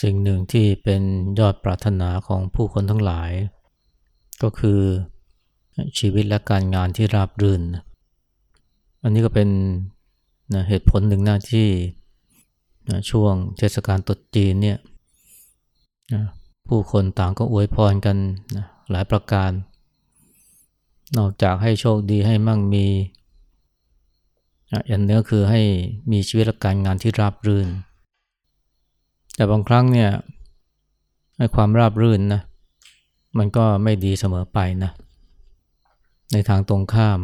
สิ่งหนึ่งที่เป็นยอดปรารถนาของผู้คนทั้งหลาย ก็คือชีวิตและการงานที่ราบรื่น อันนี้ก็เป็นนะเหตุผลหนึ่งหนะที่นะช่วงเทศกาลตรุษจีนเนี่ยนะผู้คนต่างก็อวยพรกันนะหลายประการ นอกจากให้โชคดีให้มั่งมีอย่างนี้ก็คือให้มีชีวิตและการงานที่ราบรื่น แต่บางครั้งเนี่ยความราบรื่นนะมันก็ไม่ดีเสมอไปนะในทางตรงข้าม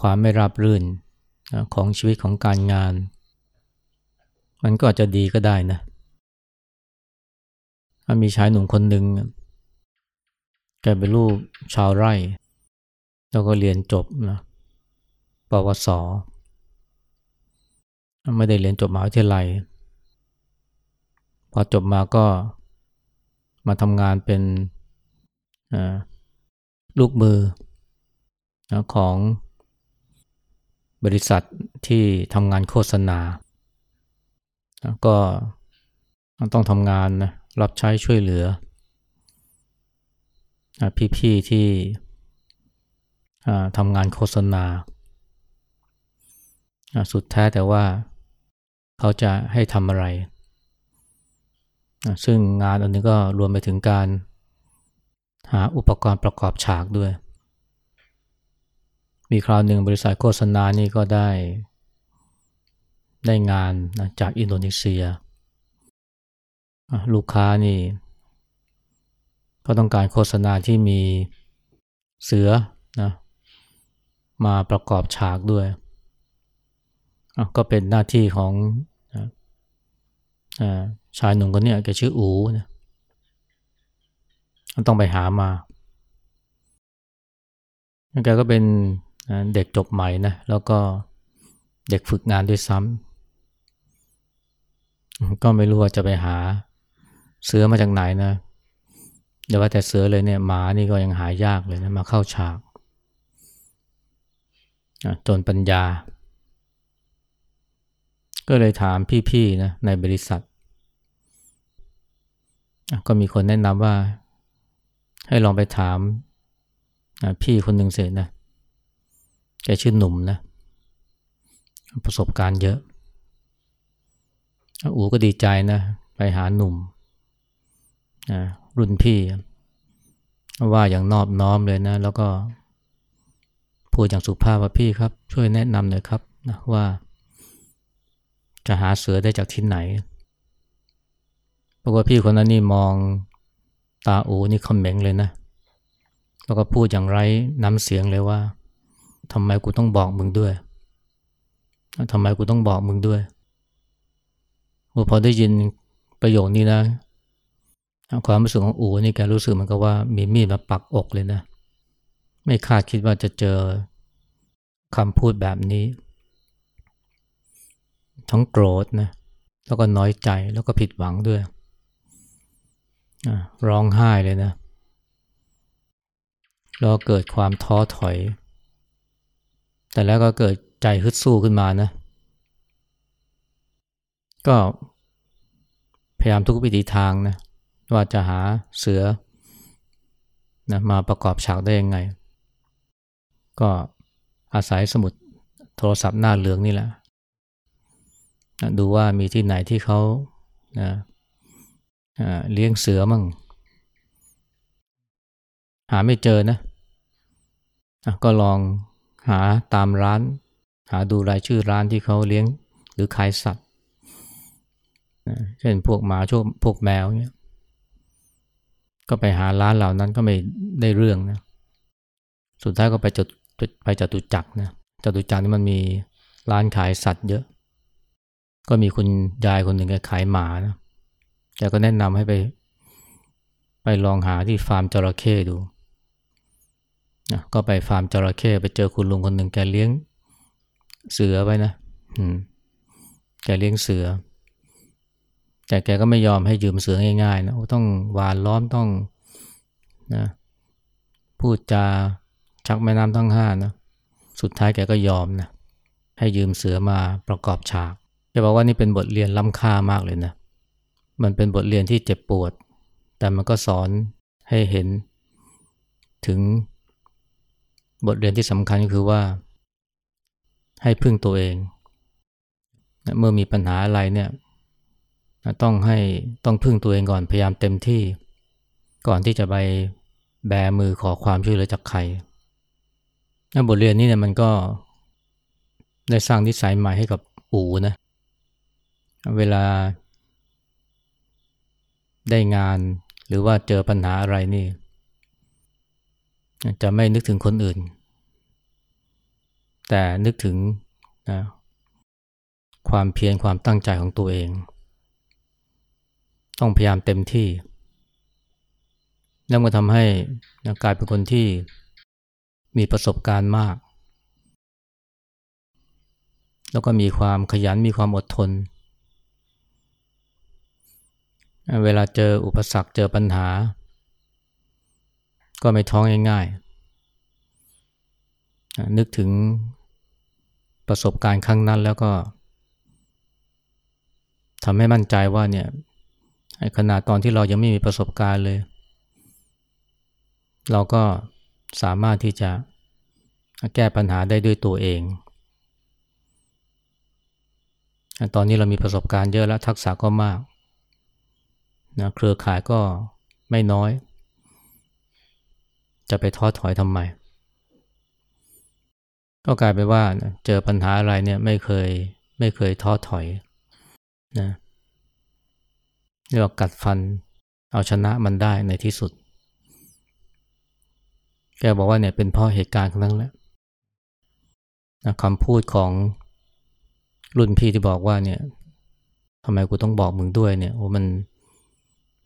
ความไม่ราบรื่นของชีวิตของการงาน มันก็อาจจะดีก็ได้นะมีชายหนุ่มคนหนึ่งแกเป็นลูกชาวไร่ แล้วก็เรียนจบนะปวส ไม่ได้เรียนจบมหาวิทยาลัย พอจบมาก็มาทำงานเป็นลูกมือของบริษัทที่ทำงานโฆษณา ก็ต้องทำงานนะรับใช้ช่วยเหลือ พี่ๆที่ทำงานโฆษณา สุดแท้แต่ว่าเขาจะให้ทำอะไร ซึ่งงานอันนี้ก็รวมไปถึงการหาอุปกรณ์ประกอบฉากด้วย มีคราวหนึ่งบริษัทโฆษณานี่ก็ได้ ได้งานนะจากอินโดนีเซีย ลูกค้านี่ ก็ต้องการโฆษณาที่มีเสือนะมาประกอบฉากด้วย ก็เป็นหน้าที่ของ ชายหนุ่มคนนี้แกชื่ออูนะต้องไปหามาแกก็เป็นเด็กจบใหม่นะแล้วก็เด็กฝึกงานด้วยซ้ำก็ไม่รู้ว่าจะไปหาเสือมาจากไหนนะเดี๋ยวว่าแต่เสือเลยเนี่ยหมานี่ก็ยังหายากเลยนะมาเข้าฉากจนปัญญา ก็เลยถามพี่ๆนะในบริษัท ก็มีคนแนะนำว่า ให้ลองไปถามพี่คนหนึ่งเสร็จนะแกชื่อหนุ่มนะ ประสบการณ์เยอะ อูก็ดีใจนะ ไปหาหนุ่มรุ่นพี่ ว่าอย่างนอบน้อมเลยนะ แล้วก็พูดอย่างสุภาพว่าพี่ครับ ช่วยแนะนำหน่อยครับนะว่าจะหาเสือได้จากที่ไหน ปรากฏพี่คนนั้นนี่มองตาอูนี่คอมเมงเลยนะ แล้วก็พูดอย่างไรน้ำเสียงเลยว่าทำไมกูต้องบอกมึงด้วยทำไมกูต้องบอกมึงด้วยพอได้ยินประโยคนี้นะ ความรู้สึกของอูนี่แกรู้สึกเหมือนกับว่ามีมีดมาปักอกเลยนะ ไม่คาดคิดว่าจะเจอคำพูดแบบนี้ ทั้งโกรธนะ แล้วก็น้อยใจแล้วก็ผิดหวังด้วย ร้องไห้เลยนะแล้วเกิดความท้อถอย แต่แล้วก็เกิดใจฮึดสู้ขึ้นมานะ ก็พยายามทุกวิธีทางนะว่าจะหาเสือนะมาประกอบฉากได้ยังไง ก็อาศัยสมุดโทรศัพท์หน้าเหลืองนี่แหละนะดูว่ามีที่ไหนที่เขานะ เลี้ยงเสือมั่ง หาไม่เจอนะก็ลองหาตามร้าน หาดูรายชื่อร้านที่เขาเลี้ยงหรือขายสัตว์เช่นพวกหมาชวพวกแมวเนี่ยก็ไปหาร้านเหล่านั้นก็ไม่ได้เรื่องนะสุดท้ายก็ไปจดไปจตุจักรนะจตุจักรนี่มันมีร้านขายสัตว์เยอะ ก็มีคุณยายคนหนึ่งแกขายหมานะ แกก็แนะนำให้ไป ไปลองหาที่ฟาร์มจระเข้ดูนะก็ไปฟาร์มจระเข้ไปเจอคุณลุงคนหนึ่งแกเลี้ยงเสือไว้นะแกเลี้ยงเสือ แต่แกก็ไม่ยอมให้ยืมเสือง่ายๆนะต้องหวานล้อมต้องนะพูดจาชักแม่น้ำทั้งห้านะสุดท้ายแกก็ยอมนะให้ยืมเสือมาประกอบฉากจะบอกว่านี่เป็นบทเรียนล้ำค่ามากเลยนะ มันเป็นบทเรียนที่เจ็บปวด แต่มันก็สอนให้เห็น ถึงบทเรียนที่สำคัญก็คือว่า ให้พึ่งตัวเอง เมื่อมีปัญหาอะไรเนี่ยต้องให้ต้องพึ่งตัวเองก่อนพยายามเต็มที่ ก่อนที่จะไปแบมือขอความช่วยเหลือจากใครบทเรียนนี้เนี่ยมันก็ได้สร้างนิสัยใหม่ให้กับอูนะ เวลา ได้งาน หรือว่าเจอปัญหาอะไรนี่ จะไม่นึกถึงคนอื่น แต่นึกถึงนะความเพียรความตั้งใจของตัวเอง ต้องพยายามเต็มที่นั่นก็ทำให้กลายเป็นคนที่มีประสบการณ์มาก แล้วก็มีความขยันมีความอดทน เวลาเจออุปสรรคเจอปัญหา ก็ไม่ท้องง่ายๆ นึกถึงประสบการณ์ครั้งนั้นแล้วก็ทำให้มั่นใจว่าเนี่ยขนาดตอนที่เรายังไม่มีประสบการณ์เลย เราก็สามารถที่จะแก้ปัญหาได้ด้วยตัวเอง ตอนนี้เรามีประสบการณ์เยอะแล้วทักษะก็มาก นะเครือข่ายก็ไม่น้อย จะไปท้อถอยทำไม ก็กลายเป็นว่าเจอปัญหาอะไรเนี่ยไม่เคยไม่เคยท้อถอยนะเรียกว่ากัดฟันเอาชนะมันได้ในที่สุด แกบอกว่าเนี่ยเป็นเพราะเหตุการณ์ครั้งนั้นแหละนะคำพูดของรุ่นพี่ที่บอกว่าเนี่ยทำไมกูต้องบอกมึงด้วยเนี่ยโอ้มัน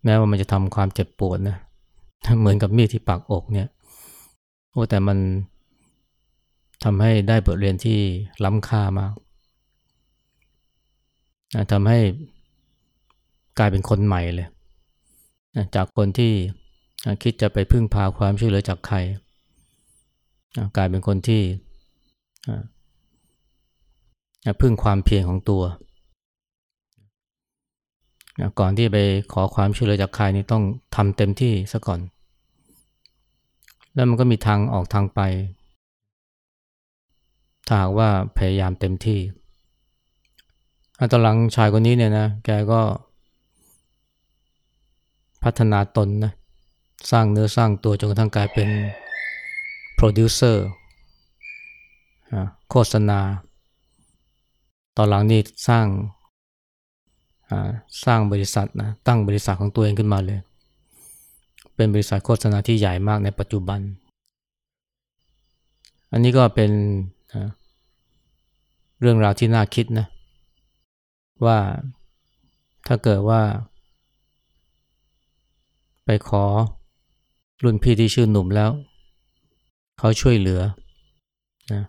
แม้ว่ามันจะทำความเจ็บปวดนะเหมือนกับมีดที่ปักอกเนี่ยโอ้แต่มันทำให้ได้บทเรียนที่ล้ำค่ามากทำให้กลายเป็นคนใหม่เลย จากคนที่คิดจะไปพึ่งพาความช่วยเหลือจากใคร กลายเป็นคนที่พึ่งความเพียรของตัว ก่อนที่ไปขอความช่วยเหลือจากใครนี่ต้องทำเต็มที่ซะก่อน แล้วมันก็มีทางออกทางไป ถ้าหากว่าพยายามเต็มที่ตอนหลังชายคนนี้เนี่ยนะ แกก็ พัฒนาตนนะ สร้างเนื้อสร้างตัวจนกระทั่งกลายเป็นโปรดิวเซอร์โฆษณา ตอนหลังนี่สร้าง สร้างบริษัทนะตั้งบริษัทของตัวเองขึ้นมาเลย เป็นบริษัทโฆษณาที่ใหญ่มากในปัจจุบัน อันนี้ก็เป็นเรื่องราวที่น่าคิดนะว่าถ้าเกิดว่า ไปขอรุ่นพี่ที่ชื่อหนุ่มแล้ว เขาช่วยเหลือนะ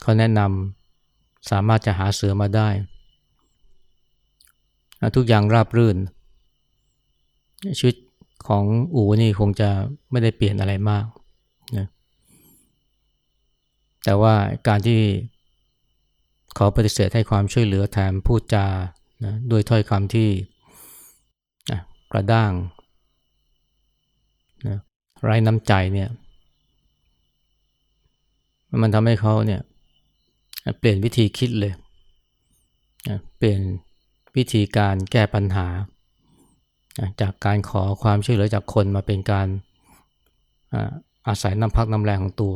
เขาแนะนำสามารถจะหาเสือมาได้ ทุกอย่างราบรื่น ชีวิตของอูนี่คงจะไม่ได้เปลี่ยนอะไรมากนะแต่ว่าการที่เขาปฏิเสธให้ความช่วยเหลือแถมพูดจานะด้วยถ้อยคำที่กระด้างนะไร้น้ำใจเนี่ยมันทำให้เขาเนี่ยเปลี่ยนวิธีคิดเลย เปลี่ยน วิธีการแก้ปัญหา จากการขอความช่วยเหลือจากคนมาเป็นการอาศัยน้ำพักน้ำแรงของตัว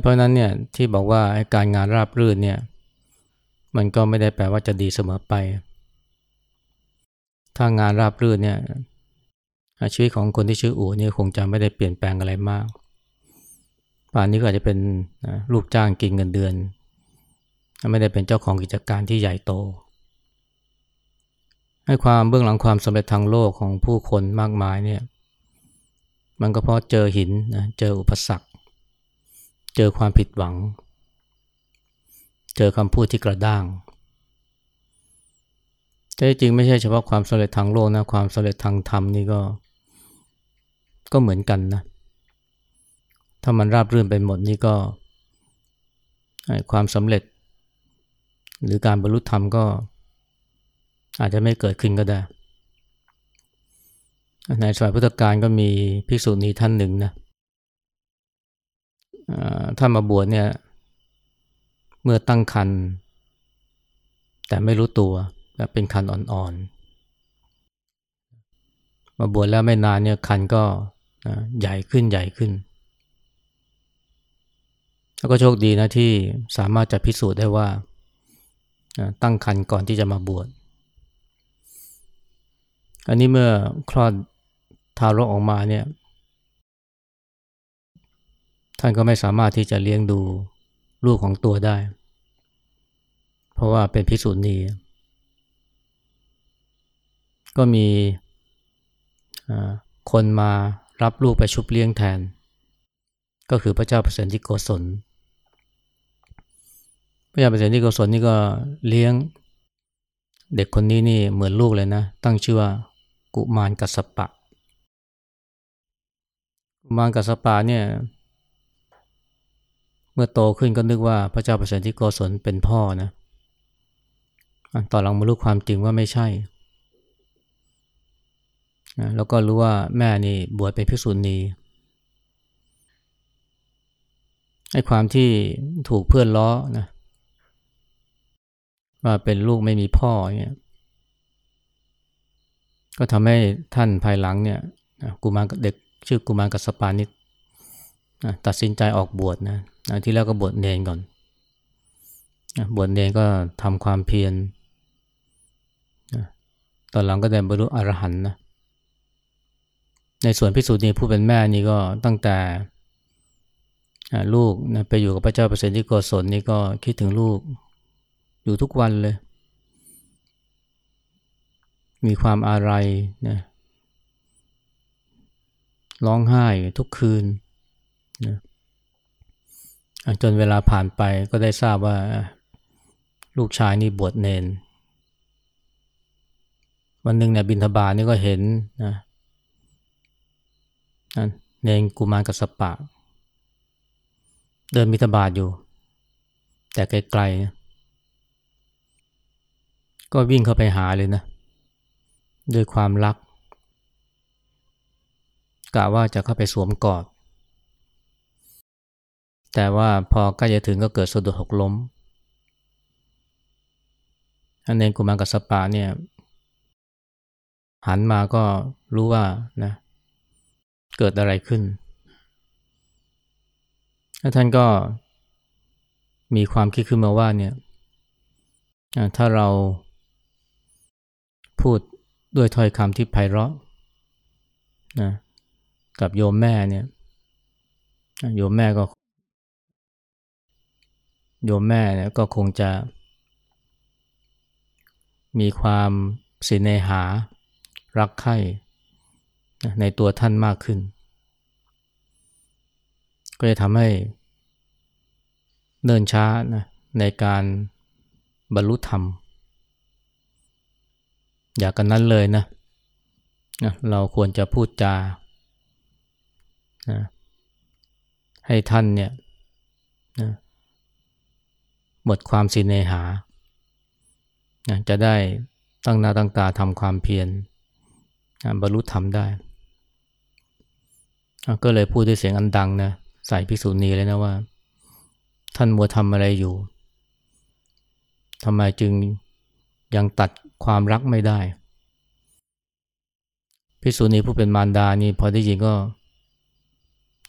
เพราะนั้นเนี่ยที่บอกว่าการงานราบรื่นเนี่ยมันก็ไม่ได้แปลว่าจะดีเสมอไป ถ้างานราบรื่นเนี่ยชีวิตของคนที่ชื่ออู๋นี่ยคงจะไม่ได้เปลี่ยนแปลงอะไรมาก ป่านนี้ก็อาจจะเป็นลูกจ้างกินเงินเดือน ไม่ได้เป็นเจ้าของกิจการที่ใหญ่โต ให้ความเบื้องหลังความสำเร็จทางโลกของผู้คนมากมายเนี่ยมันก็เพราะเจอหินนะเจออุปสรรค เจอความผิดหวัง เจอคำพูดที่กระด้างแต่จริงไม่ใช่เฉพาะความสำเร็จทางโลกนะความสำเร็จทางธรรมนี่ก็ ก็เหมือนกันนะถ้ามันราบรื่นไปหมดนี่ก็ความสำเร็จ หรือการบรรลุธรรมก็ อาจจะไม่เกิดขึ้นก็ได้ ในสมัยพุทธกาลก็มีภิกษุณีท่านหนึ่งนะท่านมาบวชเนี่ย เมื่อตั้งครรภ์แต่ไม่รู้ตัวแบบเป็นคันอ่อนๆ มาบวชแล้วไม่นานเนี่ยคันก็ใหญ่ขึ้นใหญ่ขึ้น แล้วก็โชคดีนะที่สามารถจะพิสูจน์ได้ว่า ตั้งคันก่อนที่จะมาบวช อันนี้เมื่อคลอดทารกออกมาเนี่ย ท่านก็ไม่สามารถที่จะเลี้ยงดูลูกของตัวได้ เพราะว่าเป็นพิสูจนีก็มีคนมารับลูกไปชุบเลี้ยงแทน ก็คือพระเจ้าเปรตที่โกศล พระเจ้าเปรตที่โกศลนี่ก็เลี้ยงเด็กคนนี้นี่เหมือนลูกเลยนะ ตั้งชื่อว่ากุมารกัสปะ กุมารกัสปะเนี่ย เมื่อโตขึ้นก็นึกว่าพระเจ้าเปรตที่โกศลเป็นพ่อนะต่อหลังมารู้ความจริงว่าไม่ใช่นะแล้วก็รู้ว่าแม่นี่บวชเป็นภิกษุณีไอ้ความที่ถูกเพื่อนล้อนะ ว่าเป็นลูกไม่มีพ่อเนี่ยก็ทำให้ท่านภายหลังเนี่ยกุมารเด็กชื่อกุมารกัสสปะเนี่ยตัดสินใจออกบวชนะที่แรกก็บวชเณรก่อนบวชเณรก็ทำความเพียรตอนหลังก็ได้บรรลุอรหันต์นะในส่วนพิสูจน์นี่ผู้เป็นแม่นี่ก็ตั้งแต่ลูกนะไปอยู่กับพระเจ้าปเสนทิโกศลนี่ก็คิดถึงลูก อยู่ทุกวันเลย มีความอาลัยนะร้องไห้ทุกคืนนะจนเวลาผ่านไปก็ได้ทราบว่าลูกชายนี่บวชเนน วันหนึ่งเนี่ยบินทบาทนี่ก็เห็นนะเนงกุมารกับสปะ เดินมิถบาทอยู่ แต่ไกลๆ ก็วิ่งเข้าไปหาเลยนะด้วยความรักกะว่าจะเข้าไปสวมกอด แต่ว่าพอใกล้จะถึงก็เกิดสะดุดหกล้มอันเนงกุมารกับสปาเนี่ยหันมาก็รู้ว่านะเกิดอะไรขึ้นแล้วท่านก็มีความคิดขึ้นมาว่าเนี่ยถ้าเรา พูดด้วยถ้อยคำที่ไพเราะนะกับโยมแม่เนี่ยโยมแม่ก็ โยมแม่เนี่ยก็คงจะ มีความสิเนหา รักใคร่ในตัวท่านมากขึ้น ก็จะทำให้เนิ่นช้านะในการบรรลุธรรม อยากกันนั้นเลยนะนะเราควรจะพูดจานะให้ท่านเนี่ยนะหมดความสินเนหานะจะได้ตั้งหน้าตั้งตาทำความเพียรนะบรรลุธรรมได้ ก็เลยพูดด้วยเสียงอันดังนะใส่ภิกษุณีเลยนะว่า ท่านมัวทำอะไรอยู่ทำไมจึงยังตัด ความรักไม่ได้ภิกษุณีผู้เป็นมารดานี่พอได้ยินก็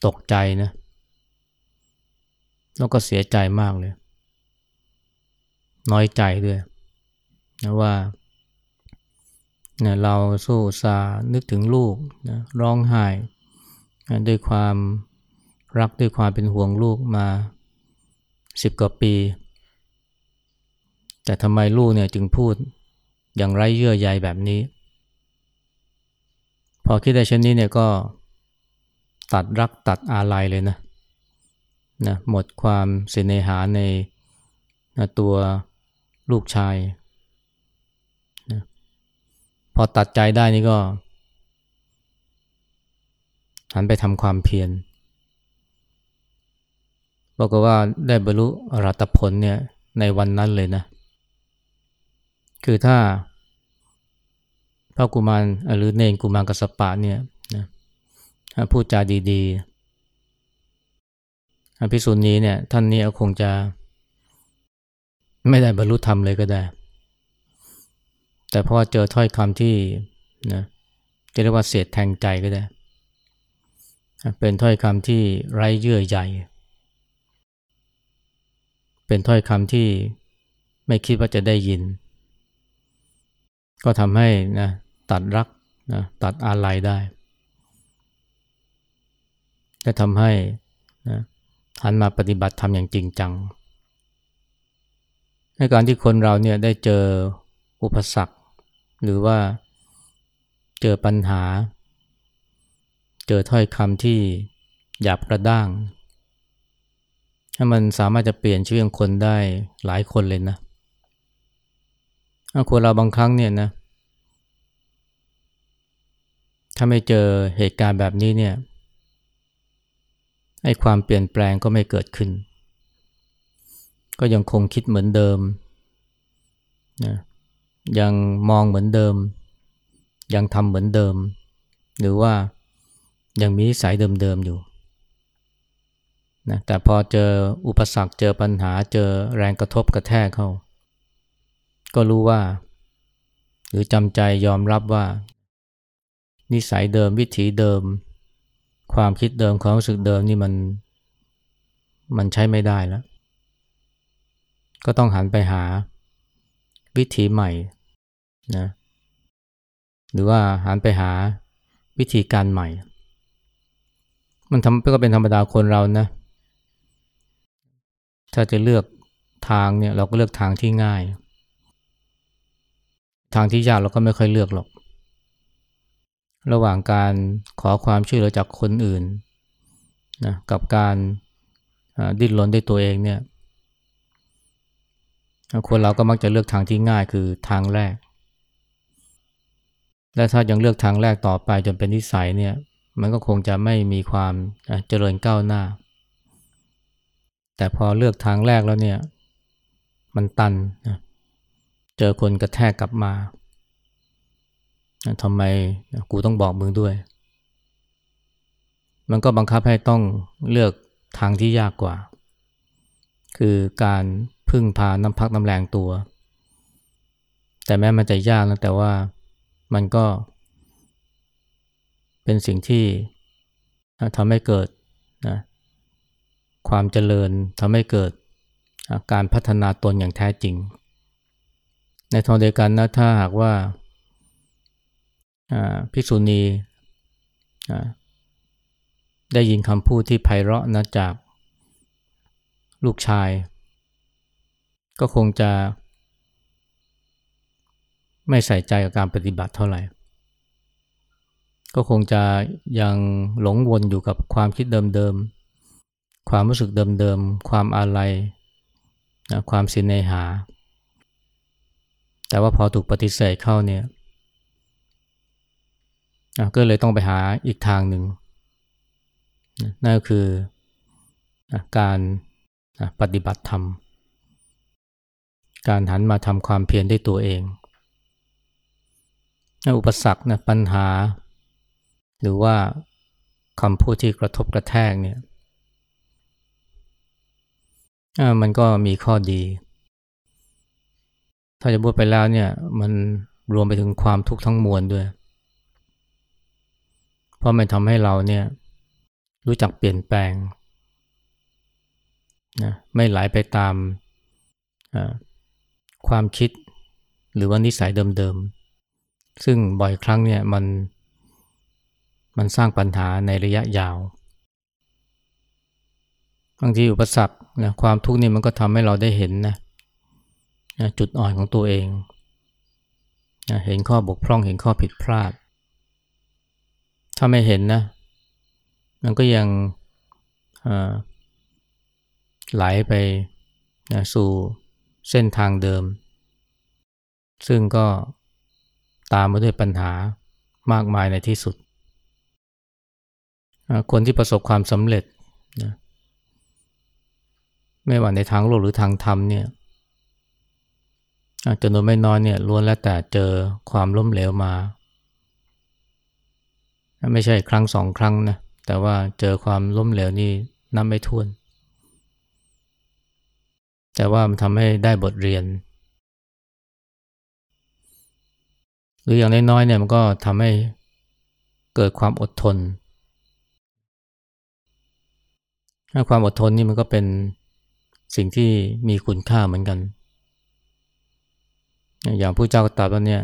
ตกใจนะแล้วก็เสียใจมากเลย น้อยใจด้วยนะว่านะเราสู้ซานึกถึงลูกนะร้องไห้นะด้วยความรักด้วยความเป็นห่วงลูกมาสิบกว่าปี แต่ทำไมลูกเนี่ยจึงพูด อย่างไร้เยื่อใยแบบนี้ พอคิดได้เช่นนี้เนี่ยก็ตัดรักตัดอาลัยเลยนะนะหมดความเสน่หาในนะตัวลูกชายนะพอตัดใจได้นี่ก็ หันไปทำความเพียรบอกว่าได้บรรลุอรัตผลเนี่ยในวันนั้นเลยนะ คือถ้า ระกุมารหรือเนนกุมารกสปะเนี่ยนะพูดจาดีๆพิสุนีเนี่ยท่านนี้คงจะ ไม่ได้บรรลุธรรมเลยก็ได้ แต่พอเจอถ้อยคำที่นะจะเรียกว่าเสียดแทงใจก็ได้ เป็นถ้อยคำที่ไร้เยื่อใยเป็นถ้อยคำที่ไม่คิดว่าจะได้ยิน ก็ทำให้นะ ตัดรักนะตัดอาลัยได้และทำให้นะหันมาปฏิบัติธรรมอย่างจริงจัง ในการที่คนเราเนี่ยได้เจออุปสรรค หรือว่าเจอปัญหา เจอถ้อยคำที่หยาบกระด้าง ถ้ามันสามารถจะเปลี่ยนชีวิตของคนได้หลายคนเลยนะคนเราบางครั้งเนี่ยนะ ถ้าไม่เจอเหตุการณ์แบบนี้เนี่ยไอ้ความเปลี่ยนแปลงก็ไม่เกิดขึ้น ก็ยังคงคิดเหมือนเดิมนะยังมองเหมือนเดิม ยังทำเหมือนเดิม หรือว่ายังมีสายเดิมๆอยู่นะแต่พอเจออุปสรรคเจอปัญหาเจอแรงกระทบกระแทกเข้า ก็รู้ว่า หรือจำใจยอมรับว่า นิสัยเดิมวิถีเดิม ความคิดเดิมความรู้สึกเดิมนี่มัน มันใช้ไม่ได้แล้ว ก็ต้องหันไปหาวิถีใหม่นะหรือว่าหันไปหาวิธีการใหม่ มันทำก็เป็นธรรมดาคนเรานะ ถ้าจะเลือกทางเนี่ยเราก็เลือกทางที่ง่าย ทางที่ยากเราก็ไม่ค่อยเลือกหรอก ระหว่างการขอความช่วยเหลือจากคนอื่นนะกับการดิ้นรนด้วยตัวเองเนี่ยคนเราก็มักจะเลือกทางที่ง่ายคือทางแรก และถ้ายังเลือกทางแรกต่อไปจนเป็นนิสัยเนี่ยมันก็คงจะไม่มีความเจริญก้าวหน้า แต่พอเลือกทางแรกแล้วเนี่ยมันตันนะเจอคนกระแทกกลับมา ทำไมกูต้องบอกมึงด้วย มันก็บังคับให้ต้องเลือกทางที่ยากกว่า คือการพึ่งพาน้ำพักน้ำแรงตัว แต่แม้มันจะยากนะแต่ว่ามันก็ เป็นสิ่งที่ทำให้เกิดนะความเจริญทำให้เกิดการพัฒนาตนอย่างแท้จริง ในทางเดียวกันนะถ้าหากว่า ภิกษุณีได้ยินคำพูดที่ไพเราะนะจากลูกชาย ก็คงจะไม่ใส่ใจกับการปฏิบัติเท่าไหร่ ก็คงจะยังหลงวนอยู่กับความคิดเดิมๆ ความรู้สึกเดิมๆ ความอาลัยนะความสินในหา แต่ว่าพอถูกปฏิเสธเข้าเนี่ย ก็เลยต้องไปหาอีกทางหนึ่งนั่นก็คือการปฏิบัติธรรม การหันมาทำความเพียรด้วยตัวเอง อุปสรรคนะปัญหา หรือว่าคำพูดที่กระทบกระแทกเนี่ยมันก็มีข้อดี ถ้าจะพูดไปแล้วเนี่ยมันรวมไปถึงความทุกข์ทั้งมวลด้วย เพราะมันทำให้เราเนี่ยรู้จักเปลี่ยนแปลงนะไม่ไหลไปตามความคิดหรือว่านิสัยเดิมๆ ซึ่งบ่อยครั้งเนี่ยมันมันสร้างปัญหาในระยะยาว บางทีอุปสรรคนะความทุกข์นี่มันก็ทำให้เราได้เห็นนะจุดอ่อนของตัวเองนะเห็นข้อบกพร่องเห็นข้อผิดพลาด ถ้าไม่เห็นนะ มันก็ยังไหลไปนะสู่เส้นทางเดิม ซึ่งก็ตามมาด้วยปัญหามากมายในที่สุด คนที่ประสบความสำเร็จนะไม่ว่าในทางโลกหรือทางธรรมเนี่ยจำนวนไม่น้อยเนี่ยล้วนแล้วแต่เจอความล้มเหลวมา ไม่ใช่ครั้งสองครั้งนะแต่ว่าเจอความล้มเหลวนี่นับไม่ถ้วน แต่ว่ามันทำให้ได้บทเรียน หรืออย่างน้อยๆเนี่ยมันก็ทำให้เกิดความอดทนถ้าความอดทนนี่มันก็เป็นสิ่งที่มีคุณค่าเหมือนกัน อย่างผู้เจ้าก็ตรัสว่าเนี่ย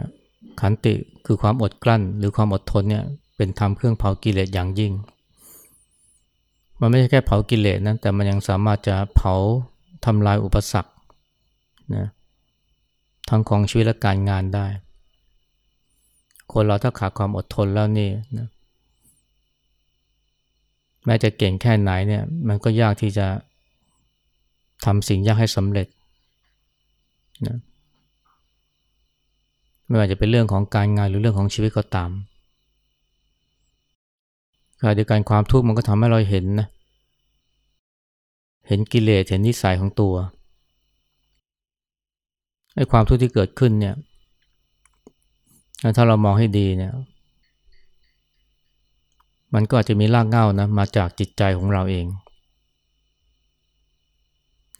ขันติคือความอดกลั้นหรือความอดทนเนี่ย เป็นธรรมเครื่องเผากิเลสอย่างยิ่ง มันไม่ใช่แค่เผากิเลสนะแต่มันยังสามารถจะเผาทำลายอุปสรรคนะทั้งของชีวิตและการงานได้ คนเราถ้าขาดความอดทนแล้วนี่นะแม้จะเก่งแค่ไหนเนี่ยมันก็ยากที่จะทำสิ่งยากให้สำเร็จนะไม่ว่าจะเป็นเรื่องของการงานหรือเรื่องของชีวิตก็ตาม ขณะเดียวกันความทุกข์มันก็ทำให้เราเห็นนะเห็นกิเลสเห็นนิสัยของตัวไอ้ความทุกข์ที่เกิดขึ้นเนี่ยถ้าเรามองให้ดีเนี่ย มันก็อาจจะมีรากเหง้านะมาจากจิตใจของเราเอง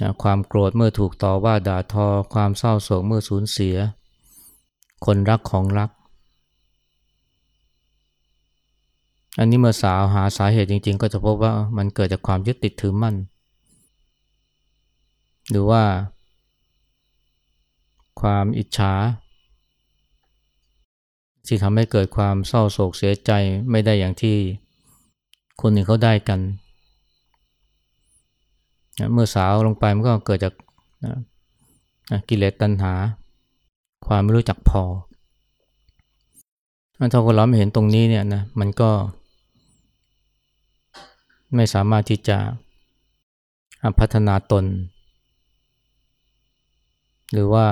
นะความโกรธเมื่อถูกต่อว่าด่าทอ ความเศร้าโศกเมื่อสูญเสีย คนรักของรัก อันนี้เมื่อสาวหาสาเหตุจริง ๆ ก็จะพบว่ามันเกิดจากความยึดติดถือมั่น หรือว่า ความอิจฉาที่ทำให้เกิดความเศร้าโศกเสียใจไม่ได้อย่างที่คนอื่นเขาได้กัน เมื่อสาวลงไปมันก็เกิดจากกิเลสตัณหา ความไม่รู้จักพอถ้าคนเราไม่เห็นตรงนี้เนี่ยนะมันก็ ไม่สามารถที่จะพัฒนาตน หรือว่า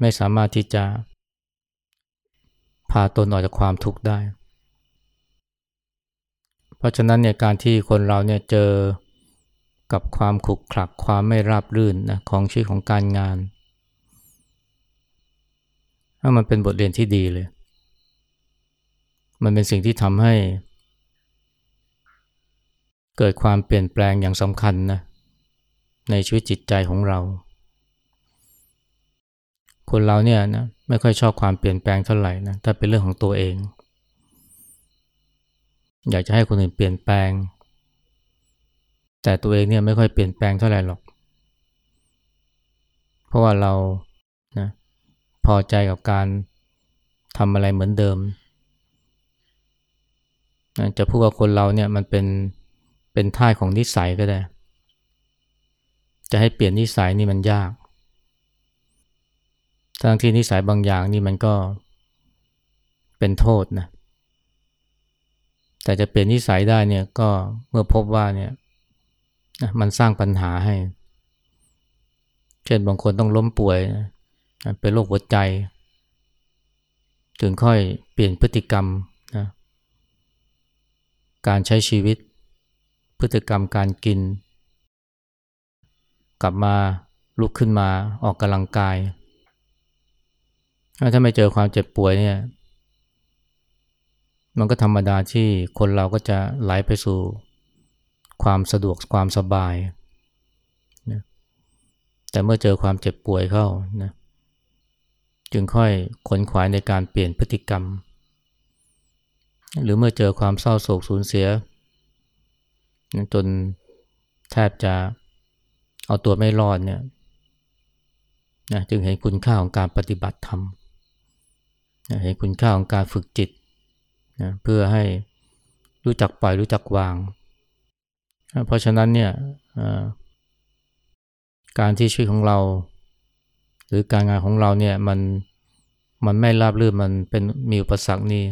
ไม่สามารถที่จะพาตนออกจากความทุกข์ได้ เพราะฉะนั้นเนี่ยการที่คนเราเนี่ยเจอกับความขุกขลักความไม่ราบรื่นนะของชีวิตของการงานถ้ามันเป็นบทเรียนที่ดีเลย มันเป็นสิ่งที่ทำให้ เกิดความเปลี่ยนแปลงอย่างสำคัญนะในชีวิตจิตใจของเรา คนเราเนี่ยนะไม่ค่อยชอบความเปลี่ยนแปลงเท่าไหร่นะถ้าเป็นเรื่องของตัวเอง อยากจะให้คนอื่นเปลี่ยนแปลง แต่ตัวเองเนี่ยไม่ค่อยเปลี่ยนแปลงเท่าไหร่หรอก เพราะว่าเรานะพอใจกับการทำอะไรเหมือนเดิม จะพูดว่าคนเราเนี่ยมันเป็น เป็นท่าของนิสัยก็ได้ จะให้เปลี่ยนนิสัยนี่มันยาก ทั้งที่นิสัยบางอย่างนี่มันก็เป็นโทษนะ แต่จะเปลี่ยนนิสัยได้เนี่ยก็เมื่อพบว่าเนี่ยมันสร้างปัญหาให้ เช่นบางคนต้องล้มป่วยนะเป็นโรคหัวใจ ถึงค่อยเปลี่ยนพฤติกรรมนะการใช้ชีวิต พฤติกรรมการกิน กลับมาลุกขึ้นมาออกกำลังกาย ถ้าไม่เจอความเจ็บป่วยเนี่ย มันก็ธรรมดาที่คนเราก็จะไหลไปสู่ความสะดวกความสบายนะแต่เมื่อเจอความเจ็บป่วยเข้านะจึงค่อยขนขวายในการเปลี่ยนพฤติกรรม หรือเมื่อเจอความเศร้าโศกสูญเสีย จนแทบจะเอาตัวไม่รอดเนี่ยนะจึงเห็นคุณค่าของการปฏิบัติธรรมนะเห็นคุณค่าของการฝึกจิตนะเพื่อให้รู้จักปล่อยรู้จักวางเพราะฉะนั้นเนี่ยการที่ชีวิตของเรา หรือการงานของเราเนี่ยมันมันไม่ราบรื่นมันเป็นมีอุปสรรคนี่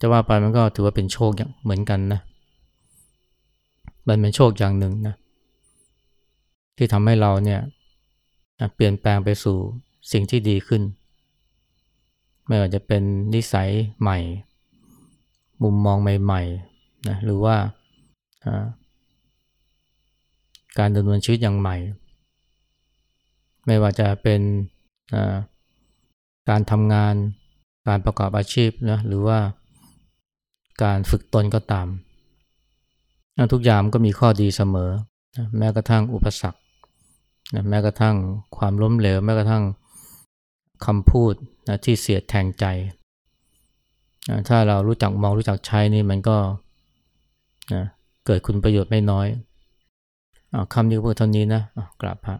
จะว่าไปมันก็ถือว่าเป็นโชคอย่างเหมือนกันนะ มันเป็นโชคอย่างหนึ่งนะที่ทำให้เราเนี่ยเปลี่ยนแปลงไปสู่สิ่งที่ดีขึ้น ไม่ว่าจะเป็นนิสัยใหม่ มุมมองใหม่ๆนะหรือว่าการดำเนินชีวิตอย่างใหม่ ไม่ว่าจะเป็นการทำงานการประกอบอาชีพนะหรือว่าการฝึกตนก็ตาม ทุกอย่างก็มีข้อดีเสมอ แม้กระทั่งอุปสรรค แม้กระทั่งความล้มเหลว แม้กระทั่งคำพูดนะที่เสียดแทงใจ ถ้าเรารู้จักมองรู้จักใช้นี่มันก็นะเกิดคุณประโยชน์ไม่น้อยอคำนี้เพื่อเท่านี้นะกราบพระ